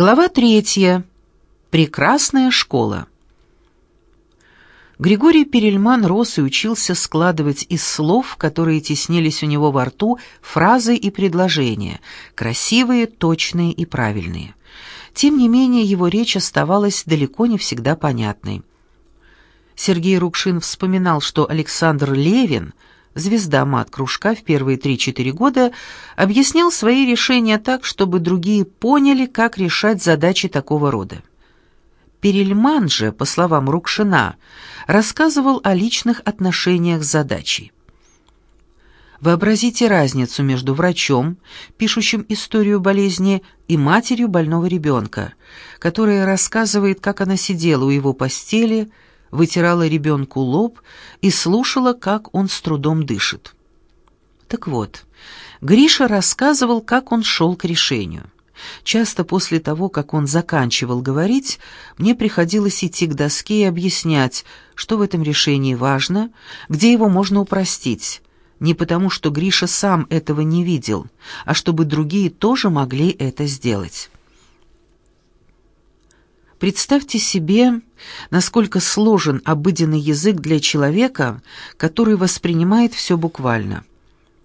Глава третья. Прекрасная школа. Григорий Перельман рос и учился складывать из слов, которые теснились у него во рту, фразы и предложения, красивые, точные и правильные. Тем не менее, его речь оставалась далеко не всегда понятной. Сергей Рукшин вспоминал, что Александр Левин — звезда мат-кружка в первые 3-4 года, объяснял свои решения так, чтобы другие поняли, как решать задачи такого рода. Перельман же, по словам Рукшина, рассказывал о личных отношениях с задачей. Вообразите разницу между врачом, пишущим историю болезни, и матерью больного ребенка, которая рассказывает, как она сидела у его постели, вытирала ребенку лоб и слушала, как он с трудом дышит. Так вот, Гриша рассказывал, как он шел к решению. Часто после того, как он заканчивал говорить, мне приходилось идти к доске и объяснять, что в этом решении важно, где его можно упростить. Не потому, что Гриша сам этого не видел, а чтобы другие тоже могли это сделать. Представьте себе, насколько сложен обыденный язык для человека, который воспринимает все буквально.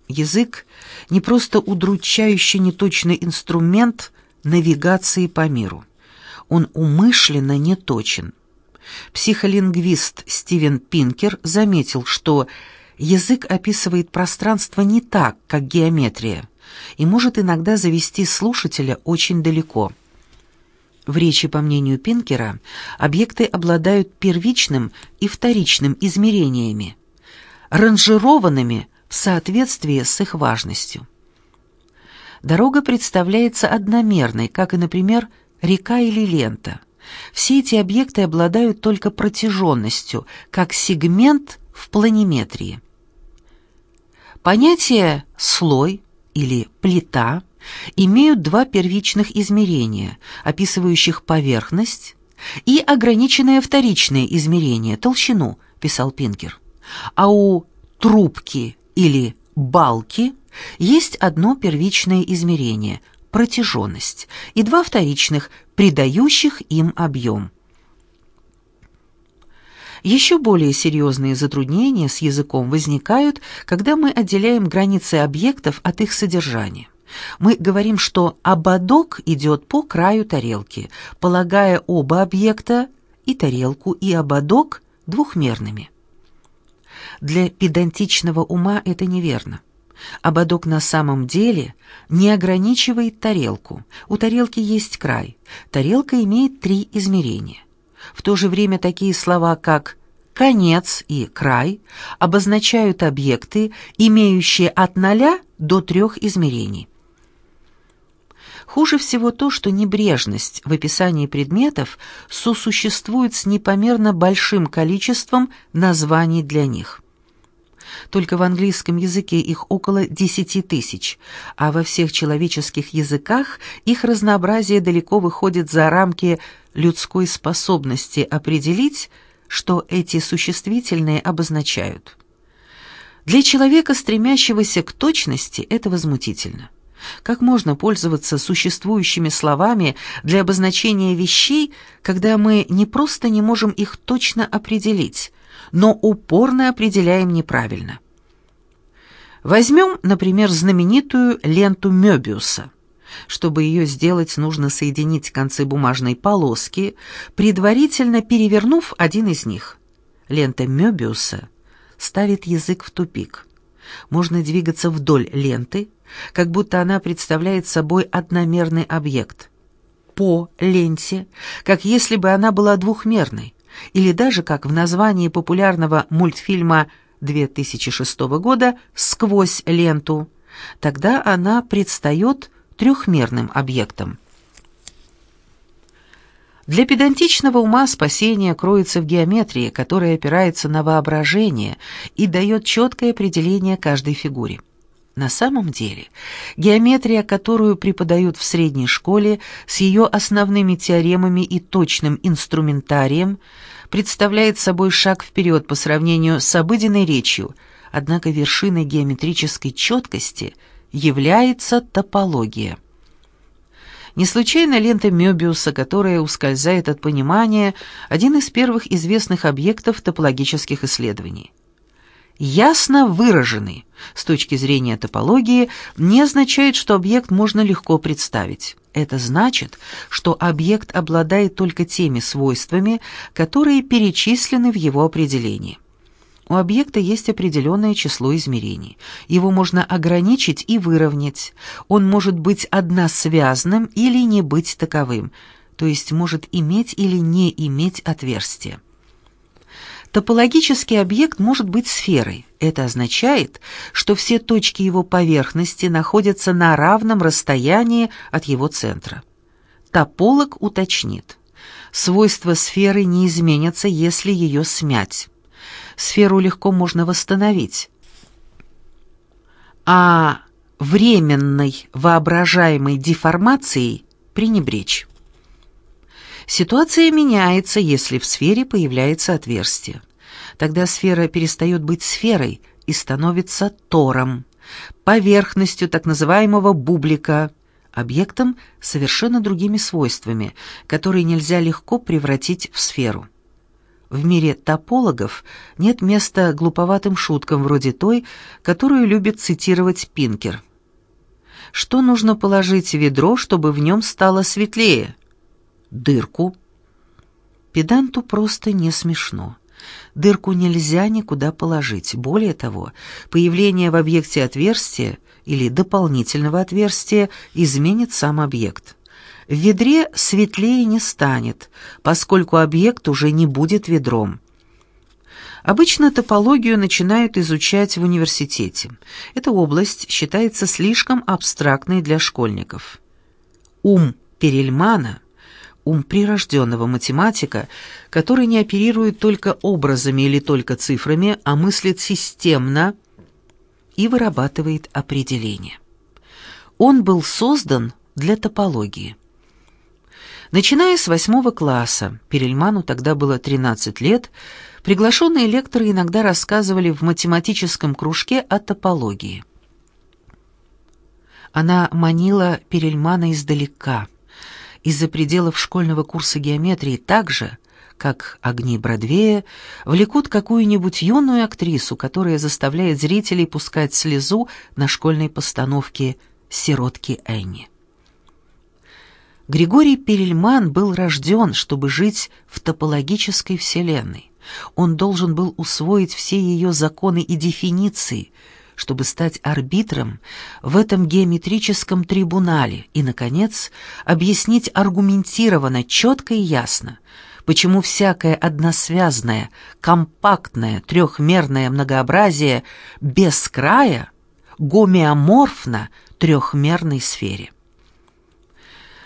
Язык — не просто удручающий неточный инструмент навигации по миру. Он умышленно неточен. Психолингвист Стивен Пинкер заметил, что язык описывает пространство не так, как геометрия, и может иногда завести слушателя очень далеко — в речи, по мнению Пинкера, объекты обладают первичным и вторичным измерениями, ранжированными в соответствии с их важностью. Дорога представляется одномерной, как и, например, река или лента. Все эти объекты обладают только протяженностью, как сегмент в планиметрии. Понятие «слой» или «плита» имеют два первичных измерения, описывающих поверхность, и ограниченное вторичное измерение, толщину, писал Пинкер. А у трубки или балки есть одно первичное измерение – протяженность, и два вторичных, придающих им объем. Еще более серьезные затруднения с языком возникают, когда мы отделяем границы объектов от их содержания. Мы говорим, что ободок идет по краю тарелки, полагая оба объекта, и тарелку, и ободок, двухмерными. Для педантичного ума это неверно. Ободок на самом деле не ограничивает тарелку. У тарелки есть край. Тарелка имеет три измерения. В то же время такие слова, как «конец» и «край» обозначают объекты, имеющие от ноля до трех измерений. Хуже всего то, что небрежность в описании предметов сосуществует с непомерно большим количеством названий для них. Только в английском языке их около 10 тысяч, а во всех человеческих языках их разнообразие далеко выходит за рамки людской способности определить, что эти существительные обозначают. Для человека, стремящегося к точности, это возмутительно. Как можно пользоваться существующими словами для обозначения вещей, когда мы не просто не можем их точно определить, но упорно определяем неправильно? Возьмем, например, знаменитую ленту Мёбиуса. Чтобы ее сделать, нужно соединить концы бумажной полоски, предварительно перевернув один из них. Лента Мёбиуса ставит язык в тупик. Можно двигаться вдоль ленты, как будто она представляет собой одномерный объект. По ленте, как если бы она была двухмерной, или даже как в названии популярного мультфильма 2006 года «Сквозь ленту». Тогда она предстает трехмерным объектом. Для педантичного ума спасение кроется в геометрии, которая опирается на воображение и дает четкое определение каждой фигуре. На самом деле, геометрия, которую преподают в средней школе, с ее основными теоремами и точным инструментарием, представляет собой шаг вперед по сравнению с обыденной речью, однако вершиной геометрической четкости является топология. Не случайно лента Мёбиуса, которая ускользает от понимания, один из первых известных объектов топологических исследований. Ясно выраженный с точки зрения топологии не означает, что объект можно легко представить. Это значит, что объект обладает только теми свойствами, которые перечислены в его определении. У объекта есть определенное число измерений. Его можно ограничить и выровнять. Он может быть односвязным или не быть таковым, то есть может иметь или не иметь отверстия. Топологический объект может быть сферой. Это означает, что все точки его поверхности находятся на равном расстоянии от его центра. Тополог уточнит. Свойства сферы не изменятся, если ее смять. Сферу легко можно восстановить. А временной воображаемой деформацией пренебречь. Ситуация меняется, если в сфере появляется отверстие. Тогда сфера перестает быть сферой и становится тором, поверхностью так называемого бублика, объектом совершенно другими свойствами, которые нельзя легко превратить в сферу. В мире топологов нет места глуповатым шуткам вроде той, которую любит цитировать Пинкер. Что нужно положить в ведро, чтобы в нем стало светлее? Дырку. Педанту просто не смешно. Дырку нельзя никуда положить. Более того, появление в объекте отверстия или дополнительного отверстия изменит сам объект. В ведре светлее не станет, поскольку объект уже не будет ведром. Обычно топологию начинают изучать в университете. Эта область считается слишком абстрактной для школьников. Ум Перельмана ум прирожденного математика, который не оперирует только образами или только цифрами, а мыслит системно и вырабатывает определения. Он был создан для топологии. Начиная с восьмого класса, Перельману тогда было 13 лет, приглашенные лекторы иногда рассказывали в математическом кружке о топологии. Она манила Перельмана издалека – из-за пределов школьного курса геометрии так же, как огни Бродвея, влекут какую-нибудь юную актрису, которая заставляет зрителей пускать слезу на школьной постановке «Сиротки Энни». Григорий Перельман был рожден, чтобы жить в топологической вселенной. Он должен был усвоить все ее законы и дефиниции – чтобы стать арбитром в этом геометрическом трибунале и, наконец, объяснить аргументированно, четко и ясно, почему всякое односвязное, компактное, трехмерное многообразие без края гомеоморфно трехмерной сфере.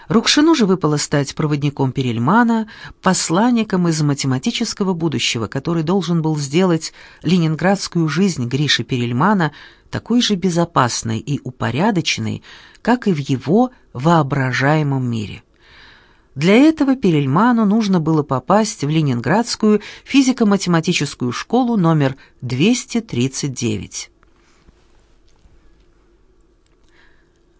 Рукшину же выпало стать проводником Перельмана, посланником из математического будущего, который должен был сделать ленинградскую жизнь Гриши Перельмана такой же безопасной и упорядоченной, как и в его воображаемом мире. Для этого Перельману нужно было попасть в Ленинградскую физико-математическую школу номер 239.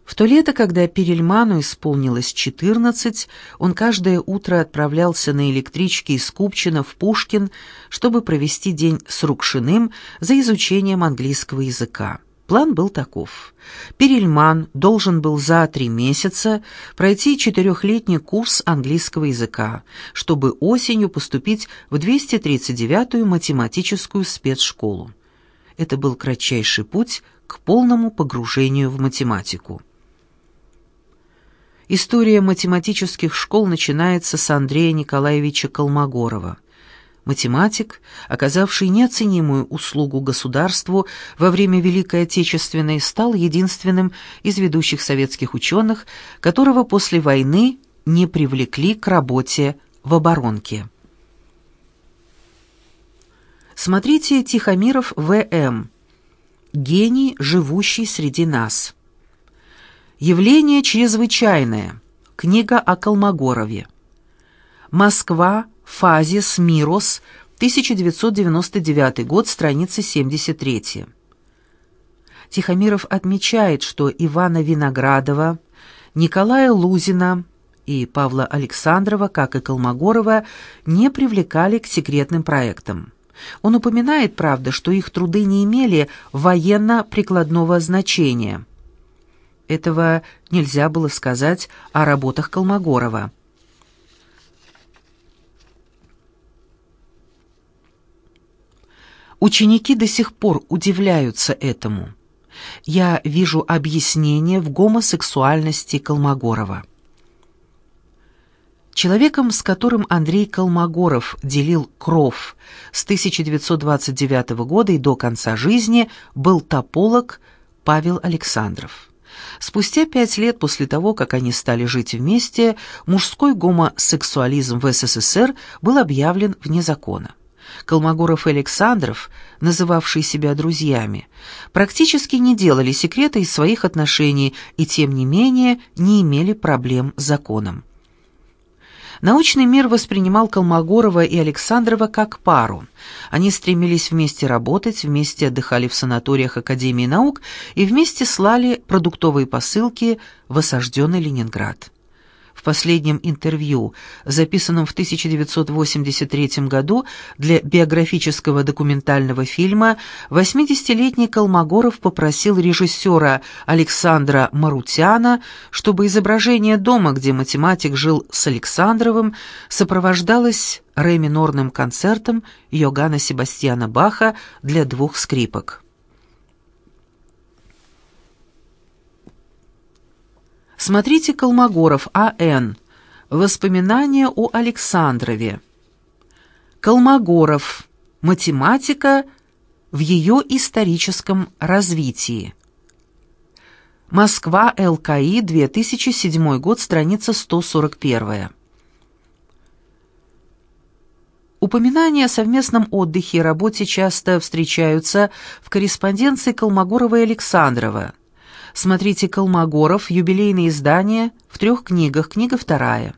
В то лето, когда Перельману исполнилось 14, он каждое утро отправлялся на электричке из Купчино в Пушкин, чтобы провести день с Рукшиным за изучением английского языка. План был таков. Перельман должен был за три месяца пройти четырехлетний курс английского языка, чтобы осенью поступить в 239-ю математическую спецшколу. Это был кратчайший путь к полному погружению в математику. История математических школ начинается с Андрея Николаевича Колмогорова. Математик, оказавший неоценимую услугу государству во время Великой Отечественной, стал единственным из ведущих советских ученых, которого после войны не привлекли к работе в оборонке. Смотрите Тихомиров В.М. «Гений, живущий среди нас». Явление чрезвычайное. Книга о Колмогорове. Москва. Фазис. Мирос. 1999 год. Страница 73. Тихомиров отмечает, что Ивана Виноградова Николая Лузина и Павла Александрова, как и Колмогорова, не привлекали к секретным проектам. Он упоминает, правда, что их труды не имели военно-прикладного значения. Этого нельзя было сказать о работах Колмогорова. Ученики до сих пор удивляются этому. Я вижу объяснение в гомосексуальности Колмогорова. Человеком, с которым Андрей Колмогоров делил кров с 1929 года и до конца жизни, был тополог Павел Александров. Спустя пять лет после того, как они стали жить вместе, мужской гомосексуализм в СССР был объявлен вне закона. Колмогоров и Александров, называвшие себя друзьями, практически не делали секрета из своих отношений и, тем не менее, не имели проблем с законом. Научный мир воспринимал Колмогорова и Александрова как пару. Они стремились вместе работать, вместе отдыхали в санаториях Академии наук и вместе слали продуктовые посылки в осажденный Ленинград последнем интервью, записанном в 1983 году для биографического документального фильма, 80-летний Колмогоров попросил режиссера Александра Марутяна, чтобы изображение дома, где математик жил с Александровым, сопровождалось ре-минорным концертом Йоганна Себастьяна Баха для двух скрипок. Смотрите Колмогоров, А.Н. Воспоминания о Александрове. Колмогоров. Математика в ее историческом развитии. Москва, ЛКИ, 2007 год, страница 141. Упоминания о совместном отдыхе и работе часто встречаются в корреспонденции Колмогорова и Александрова – Смотрите «Колмогоров», юбилейное издание, в трех книгах, книга вторая.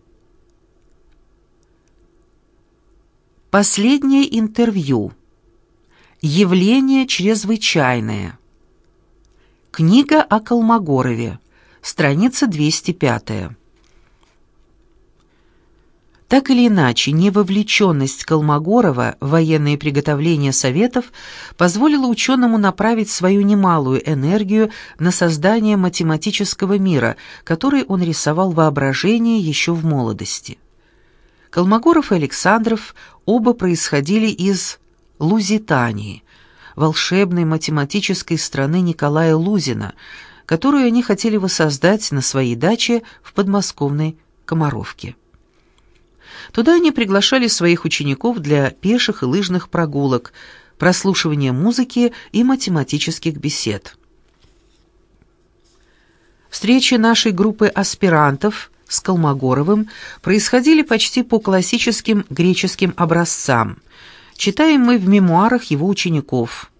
Последнее интервью. Явление чрезвычайное. Книга о Колмогорове. Страница 205. Так или иначе, невовлеченность Колмогорова в военные приготовления Советов позволила ученому направить свою немалую энергию на создание математического мира, который он рисовал воображение еще в молодости. Колмогоров и Александров оба происходили из Лузитании, волшебной математической страны Николая Лузина, которую они хотели воссоздать на своей даче в подмосковной Комаровке. Туда они приглашали своих учеников для пеших и лыжных прогулок, прослушивания музыки и математических бесед. Встречи нашей группы аспирантов с Колмогоровым происходили почти по классическим греческим образцам. Читаем мы в мемуарах его учеников.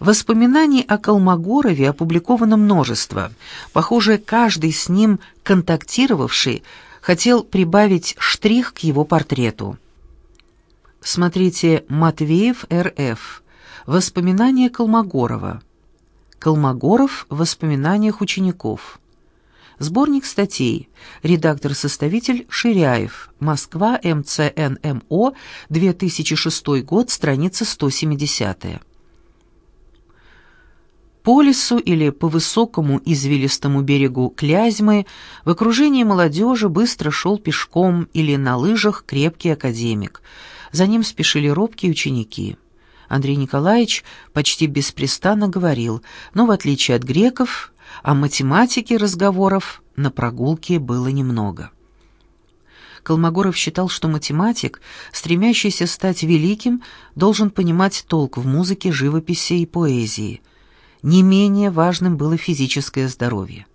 Воспоминаний о Колмогорове опубликовано множество. Похоже, каждый с ним контактировавший хотел прибавить штрих к его портрету. Смотрите «Матвеев Р.Ф. Воспоминания Колмогорова». Колмогоров воспоминаниях учеников. Сборник статей. Редактор-составитель Ширяев. Москва, МЦНМО, 2006 год, страница 170. По лесу или по высокому извилистому берегу Клязьмы в окружении молодежи быстро шел пешком или на лыжах крепкий академик. За ним спешили робкие ученики. Андрей Николаевич почти беспрестанно говорил, но в отличие от греков, о математике разговоров на прогулке было немного. Колмогоров считал, что математик, стремящийся стать великим, должен понимать толк в музыке, живописи и поэзии – не менее важным было физическое здоровье.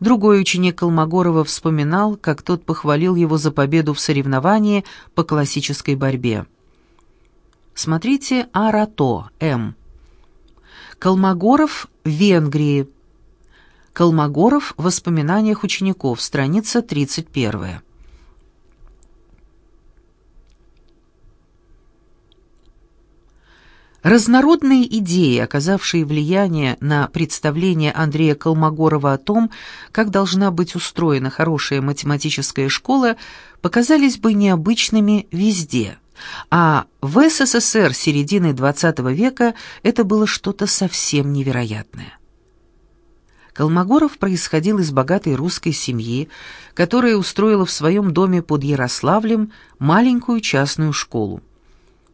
Другой ученик Колмогорова вспоминал, как тот похвалил его за победу в соревновании по классической борьбе. Смотрите «Арато» М. Колмогоров в Венгрии. Колмогоров в воспоминаниях учеников, страница 31. Разнородные идеи, оказавшие влияние на представление Андрея Колмогорова о том, как должна быть устроена хорошая математическая школа, показались бы необычными везде. А в СССР середины XX века это было что-то совсем невероятное. Колмогоров происходил из богатой русской семьи, которая устроила в своем доме под Ярославлем маленькую частную школу.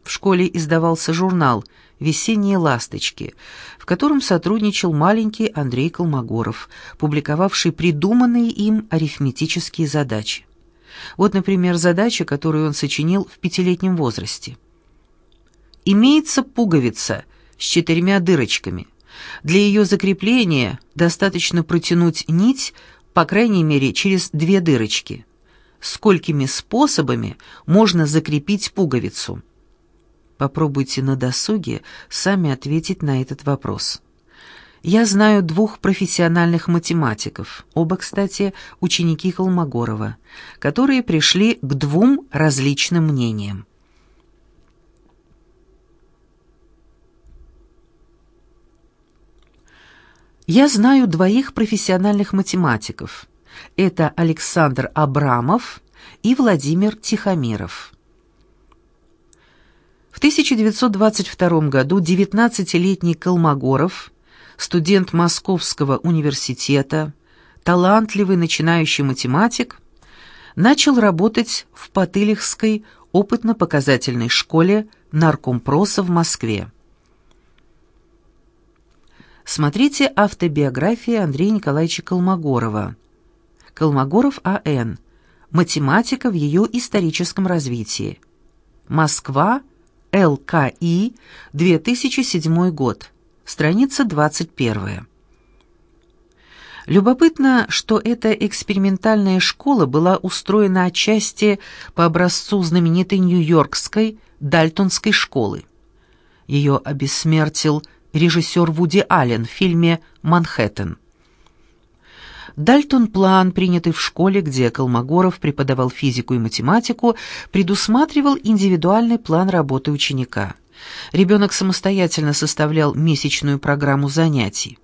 В школе издавался журнал «Весенние ласточки», в котором сотрудничал маленький Андрей Колмогоров, публиковавший придуманные им арифметические задачи. Вот, например, задача, которую он сочинил в пятилетнем возрасте. «Имеется пуговица с четырьмя дырочками. Для ее закрепления достаточно протянуть нить, по крайней мере, через две дырочки. Сколькими способами можно закрепить пуговицу?» Попробуйте на досуге сами ответить на этот вопрос. Я знаю двух профессиональных математиков, оба, кстати, ученики Холмогорова, которые пришли к двум различным мнениям. Я знаю двоих профессиональных математиков. Это Александр Абрамов и Владимир Тихомиров. В 1922 году 19-летний Колмогоров, студент Московского университета, талантливый начинающий математик, начал работать в Потылихской опытно-показательной школе наркомпроса в Москве. Смотрите автобиография Андрея Николаевича Колмогорова. Колмогоров А.Н. Математика в ее историческом развитии. Москва, ЛКИ, 2007 год. Страница 21. Любопытно, что эта экспериментальная школа была устроена отчасти по образцу знаменитой нью-йоркской Дальтонской школы. Ее обессмертил режиссер Вуди Аллен в фильме «Манхэттен». Дальтон-план, принятый в школе, где Колмогоров преподавал физику и математику, предусматривал индивидуальный план работы ученика. Ребенок самостоятельно составлял месячную программу занятий.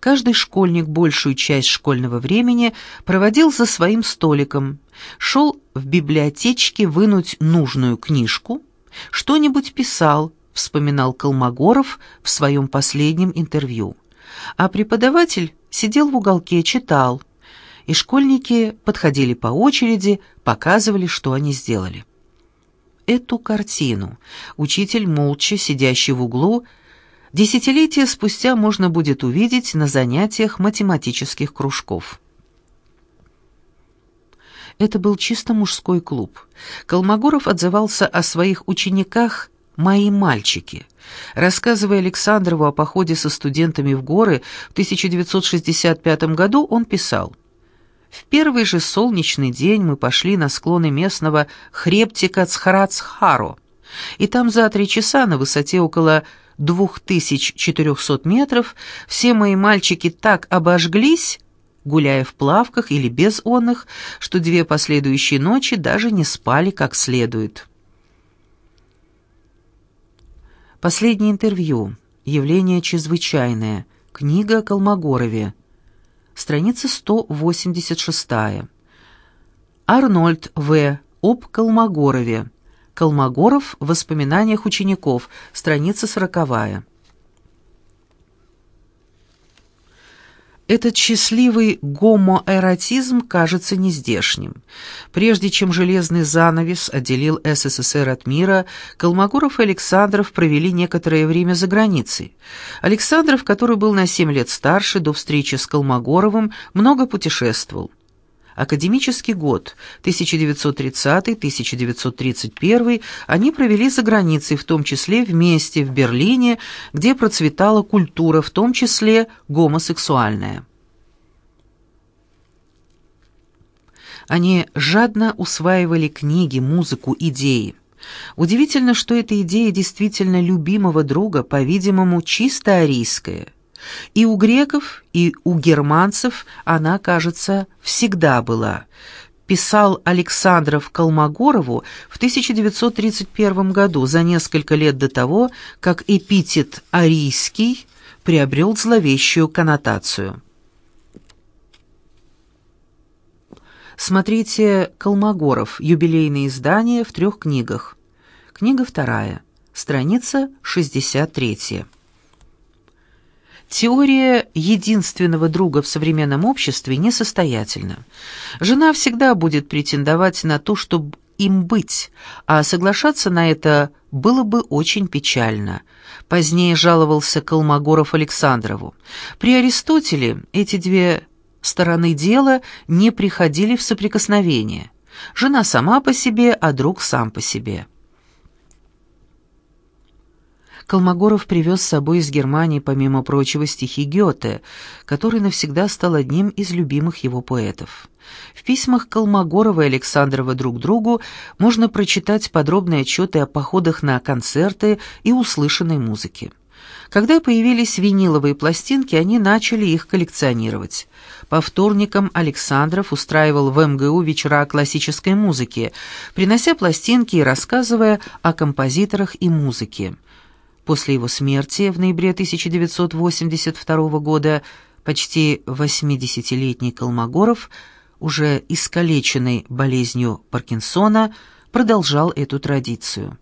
Каждый школьник большую часть школьного времени проводил за своим столиком, шел в библиотечке вынуть нужную книжку, что-нибудь писал, вспоминал Колмогоров в своем последнем интервью. А преподаватель сидел в уголке, читал, и школьники подходили по очереди, показывали, что они сделали. Эту картину учитель, молча сидящий в углу, десятилетия спустя можно будет увидеть на занятиях математических кружков. Это был чисто мужской клуб. Колмогоров отзывался о своих учениках «мои мальчики», Рассказывая Александрову о походе со студентами в горы в 1965 году, он писал «В первый же солнечный день мы пошли на склоны местного хребтика Цхарацхаро, и там за три часа на высоте около 2400 метров все мои мальчики так обожглись, гуляя в плавках или без онных, что две последующие ночи даже не спали как следует». Последнее интервью. Явление чрезвычайное. Книга о Колмогорове. Страница 186. Арнольд В. Об Колмогорове. Колмогоров в воспоминаниях учеников. Страница 40. Этот счастливый гомоэротизм кажется нездешним. Прежде чем железный занавес отделил СССР от мира, Колмогоров и Александров провели некоторое время за границей. Александров, который был на 7 лет старше, до встречи с Колмогоровым, много путешествовал. Академический год 1930-1931 они провели за границей, в том числе вместе в Берлине, где процветала культура, в том числе гомосексуальная. Они жадно усваивали книги, музыку, идеи. Удивительно, что эта идея действительно любимого друга, по-видимому, чисто арийская – и у греков, и у германцев она, кажется, всегда была. писал Александров Колмогорову в 1931 году, за несколько лет до того, как эпитет «арийский» приобрел зловещую коннотацию. Смотрите «Колмогоров. Юбилейное издание в трех книгах». Книга вторая. Страница 63. Теория единственного друга в современном обществе несостоятельна. Жена всегда будет претендовать на то, чтобы им быть, а соглашаться на это было бы очень печально. Позднее жаловался Колмогоров Александрову. При Аристотеле эти две стороны дела не приходили в соприкосновение. Жена сама по себе, а друг сам по себе. Колмогоров привез с собой из Германии, помимо прочего, стихи Гёте, который навсегда стал одним из любимых его поэтов. В письмах Колмогорова и Александрова друг другу можно прочитать подробные отчеты о походах на концерты и услышанной музыке. Когда появились виниловые пластинки, они начали их коллекционировать. По вторникам Александров устраивал в МГУ вечера классической музыки, принося пластинки и рассказывая о композиторах и музыке. После его смерти в ноябре 1982 года почти 80-летний Колмогоров, уже искалеченный болезнью Паркинсона, продолжал эту традицию.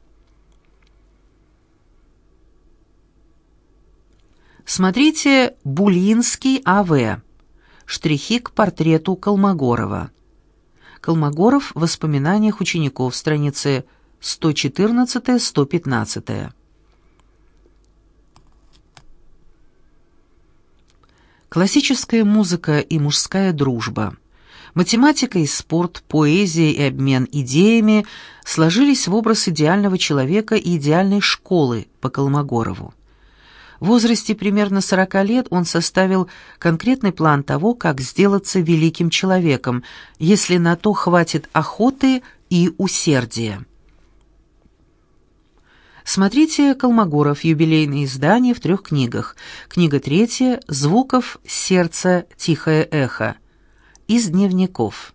Смотрите «Булинский А.В.» Штрихи к портрету Колмогорова. Колмогоров в воспоминаниях учеников, страницы 114-115. Классическая музыка и мужская дружба, математика и спорт, поэзия и обмен идеями сложились в образ идеального человека и идеальной школы по Колмогорову. В возрасте примерно 40 лет он составил конкретный план того, как сделаться великим человеком, если на то хватит охоты и усердия. Смотрите «Колмогоров. Юбилейное издание в трех книгах». Книга третья «Звуков. Сердце. Тихое эхо». Из дневников.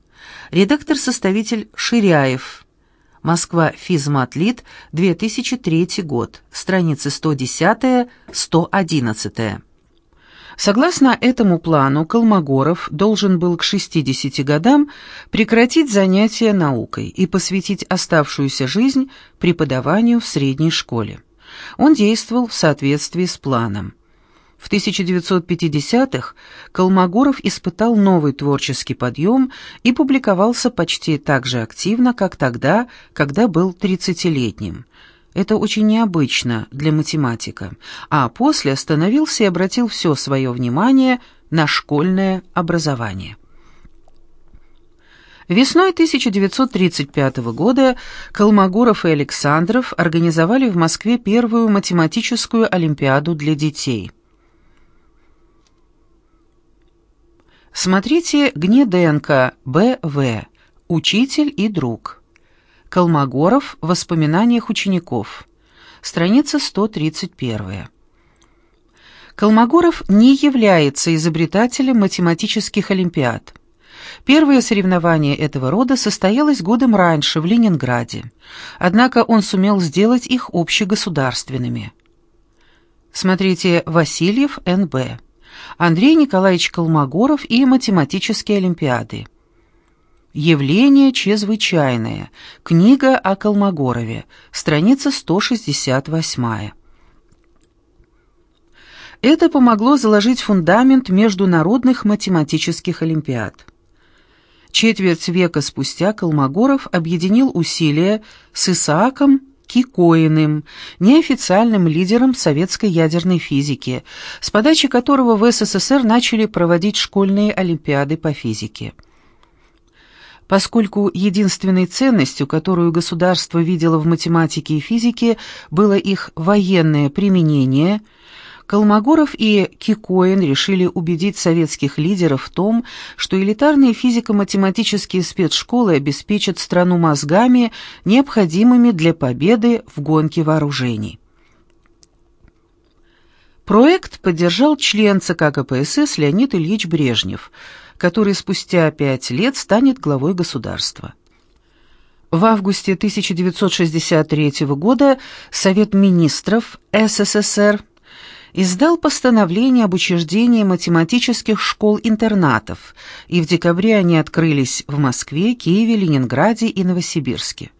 Редактор-составитель Ширяев. Москва. Физматлит. 2003 год. Страницы 110-111. Согласно этому плану, Колмогоров должен был к 60 годам прекратить занятия наукой и посвятить оставшуюся жизнь преподаванию в средней школе. Он действовал в соответствии с планом. В 1950-х Колмогоров испытал новый творческий подъем и публиковался почти так же активно, как тогда, когда был 30-летним – это очень необычно для математика. А после остановился и обратил все свое внимание на школьное образование. Весной 1935 года Колмогоров и Александров организовали в Москве первую математическую олимпиаду для детей. Смотрите Гнеденко, Б.В. «Учитель и друг». Колмогоров воспоминаниях учеников. Страница 131. Колмогоров не является изобретателем математических олимпиад. Первое соревнование этого рода состоялось годом раньше в Ленинграде, однако он сумел сделать их общегосударственными. Смотрите «Васильев, Н.Б.», Андрей Николаевич Колмогоров и математические олимпиады. Явление чрезвычайное. Книга о Колмогорове. Страница 168. Это помогло заложить фундамент международных математических олимпиад. Четверть века спустя Колмогоров объединил усилия с Исааком Кикоиным, неофициальным лидером советской ядерной физики, с подачи которого в СССР начали проводить школьные олимпиады по физике. Поскольку единственной ценностью, которую государство видело в математике и физике, было их военное применение, Колмогоров и Кикоин решили убедить советских лидеров в том, что элитарные физико-математические спецшколы обеспечат страну мозгами, необходимыми для победы в гонке вооружений. Проект поддержал член ЦК КПСС Леонид Ильич Брежнев – который спустя пять лет станет главой государства. В августе 1963 года Совет министров СССР издал постановление об учреждении математических школ-интернатов, и в декабре они открылись в Москве, Киеве, Ленинграде и Новосибирске.